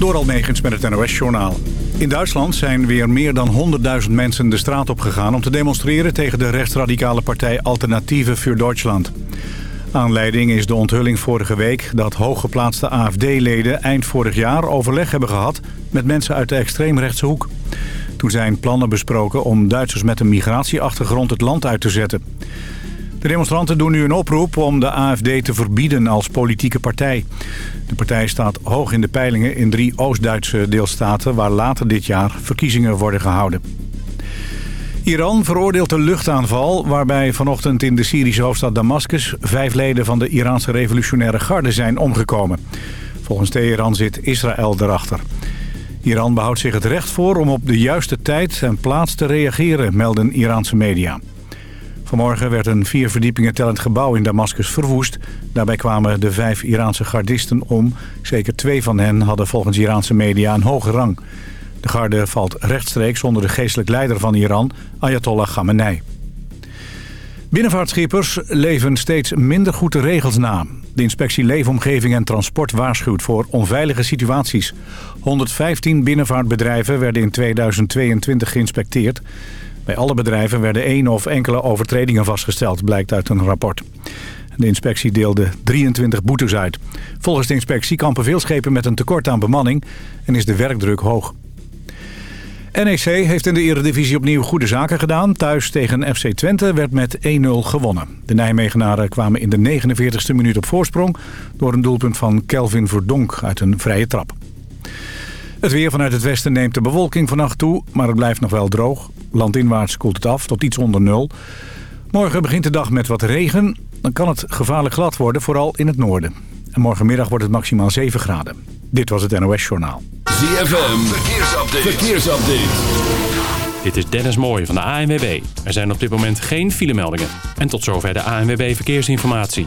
Door Almegens met het NOS-journaal. In Duitsland zijn weer meer dan 100.000 mensen de straat op gegaan... om te demonstreren tegen de rechtsradicale partij Alternatieve voor Duitsland. Aanleiding is de onthulling vorige week dat hooggeplaatste AFD-leden... eind vorig jaar overleg hebben gehad met mensen uit de extreemrechtse hoek. Toen zijn plannen besproken om Duitsers met een migratieachtergrond het land uit te zetten. De demonstranten doen nu een oproep om de AFD te verbieden als politieke partij. De partij staat hoog in de peilingen in drie Oost-Duitse deelstaten... waar later dit jaar verkiezingen worden gehouden. Iran veroordeelt de luchtaanval waarbij vanochtend in de Syrische hoofdstad Damascus... vijf leden van de Iraanse revolutionaire garde zijn omgekomen. Volgens Teheran zit Israël erachter. Iran behoudt zich het recht voor om op de juiste tijd en plaats te reageren, melden Iraanse media. Vanmorgen werd een vier verdiepingen tellend gebouw in Damascus verwoest. Daarbij kwamen de vijf Iraanse gardisten om. Zeker twee van hen hadden volgens Iraanse media een hoge rang. De garde valt rechtstreeks onder de geestelijk leider van Iran, Ayatollah Khamenei. Binnenvaartschippers leven steeds minder goed de regels na. De inspectie Leefomgeving en Transport waarschuwt voor onveilige situaties. 115 binnenvaartbedrijven werden in 2022 geïnspecteerd. Bij alle bedrijven werden één of enkele overtredingen vastgesteld, blijkt uit een rapport. De inspectie deelde 23 boetes uit. Volgens de inspectie kampen veel schepen met een tekort aan bemanning en is de werkdruk hoog. NEC heeft in de Eredivisie opnieuw goede zaken gedaan. Thuis tegen FC Twente werd met 1-0 gewonnen. De Nijmegenaren kwamen in de 49e minuut op voorsprong... door een doelpunt van Kelvin Verdonk uit een vrije trap. Het weer vanuit het westen neemt de bewolking vannacht toe, maar het blijft nog wel droog. Landinwaarts koelt het af tot iets onder nul. Morgen begint de dag met wat regen. Dan kan het gevaarlijk glad worden, vooral in het noorden. En morgenmiddag wordt het maximaal 7 graden. Dit was het NOS Journaal. ZFM, verkeersupdate. verkeersupdate. Dit is Dennis Mooij van de ANWB. Er zijn op dit moment geen filemeldingen. En tot zover de ANWB Verkeersinformatie.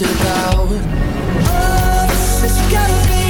Devour. Oh, this has gotta be.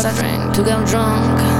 suffering to get drunk.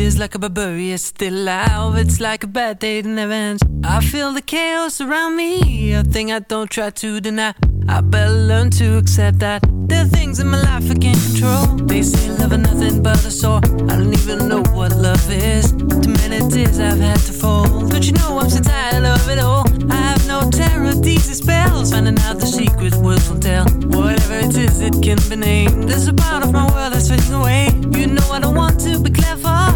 feels like a barbarian still alive. It's like a bad day that never ends. I feel the chaos around me, a thing I don't try to deny. I better learn to accept that there are things in my life I can't control. They say love is nothing but a sore. I don't even know what love is. Too many tears I've had to fold. Don't you know I'm so tired of it all? I have no terror, these spells. Finding out the secret words will tell. Whatever it is, it can be named. There's a part of my world that's fading away. You know I don't want to be glad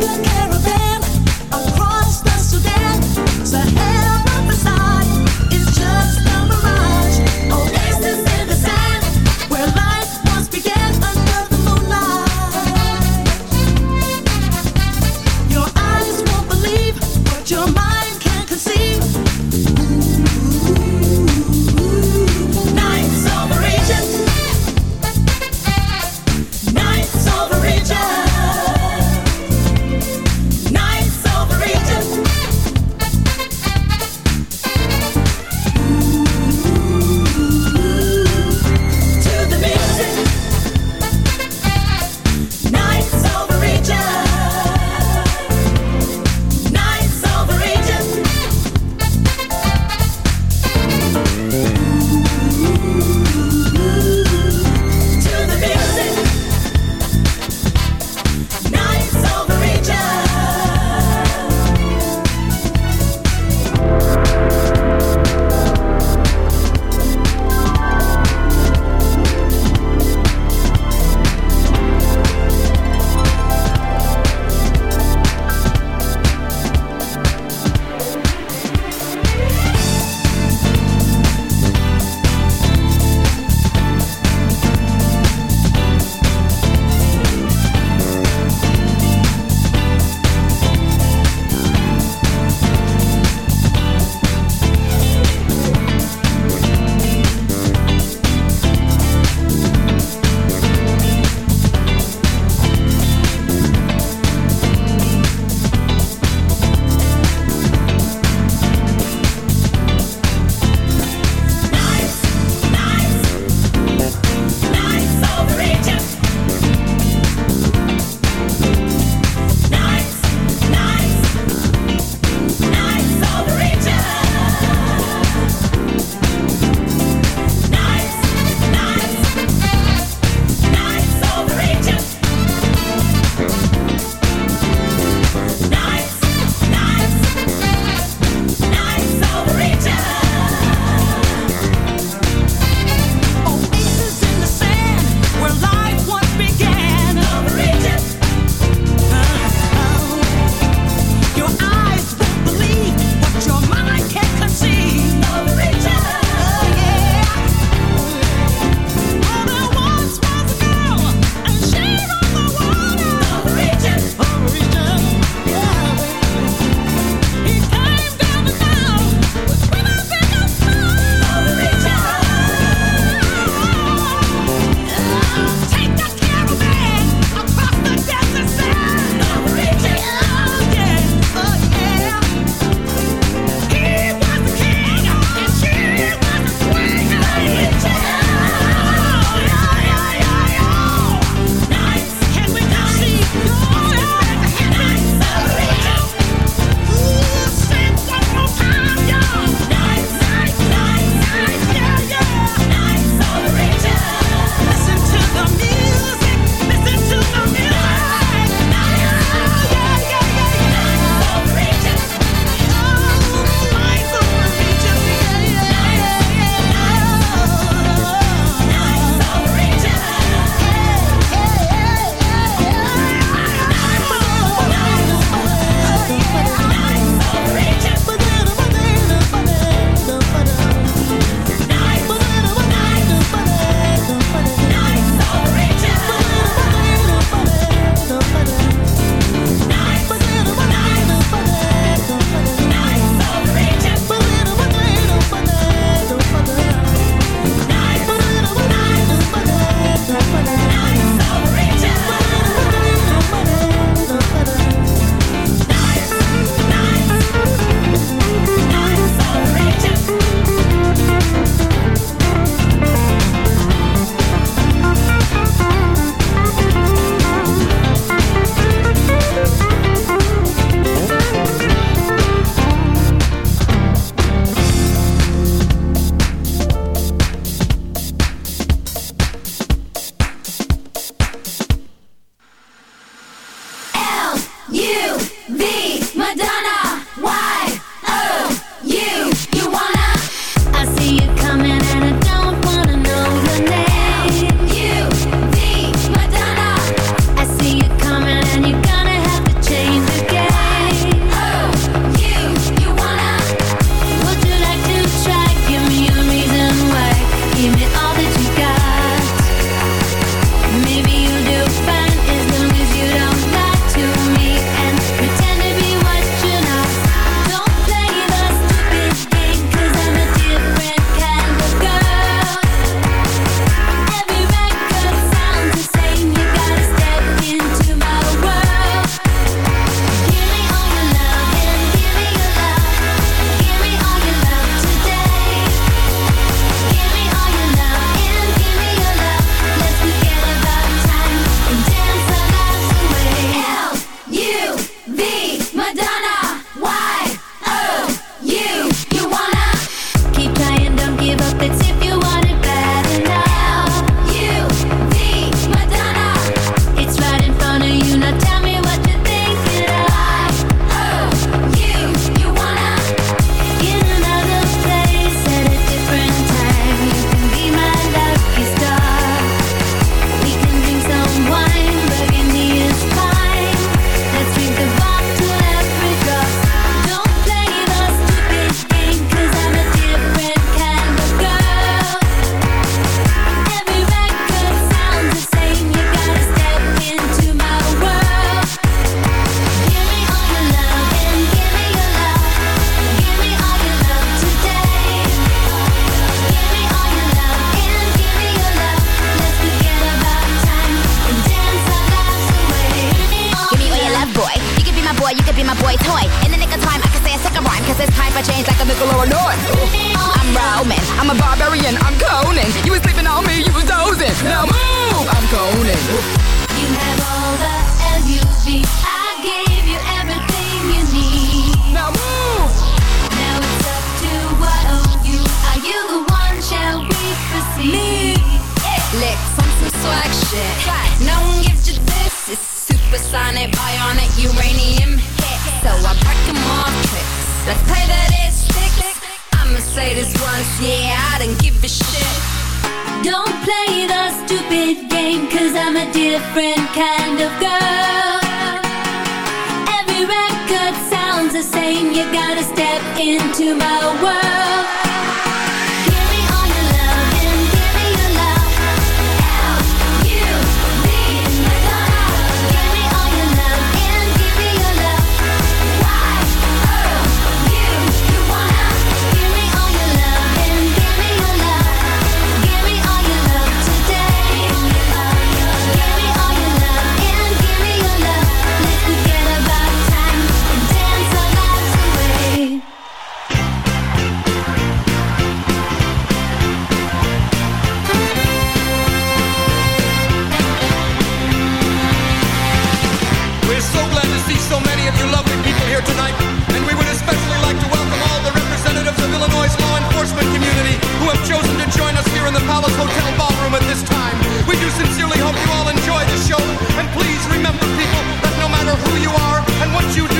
Caribbean. the same. You gotta step into my world. Palace Hotel Ballroom at this time. We do sincerely hope you all enjoy the show. And please remember, people, that no matter who you are and what you do,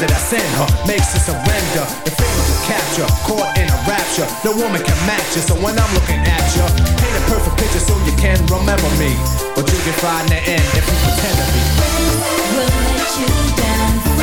That I send her makes her surrender. The feelings of capture, caught in a rapture. No woman can match you, so when I'm looking at you, paint a perfect picture so you can remember me. But you can find the end if you pretend to be. will let you down.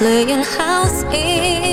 playing house in.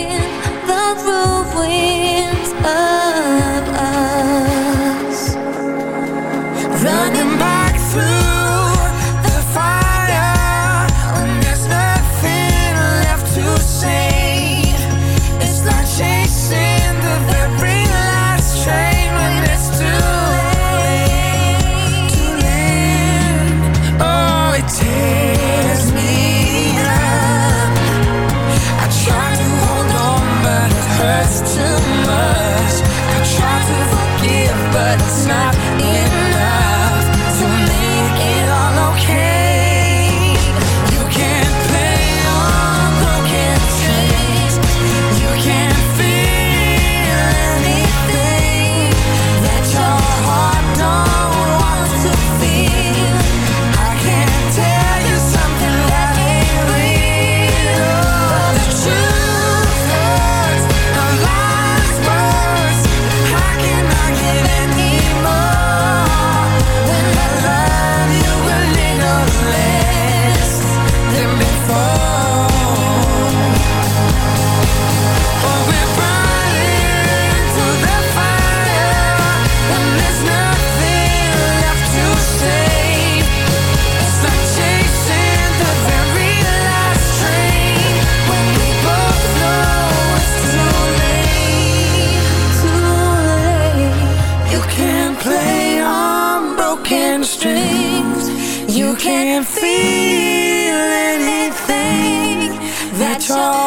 can't feel anything. That you're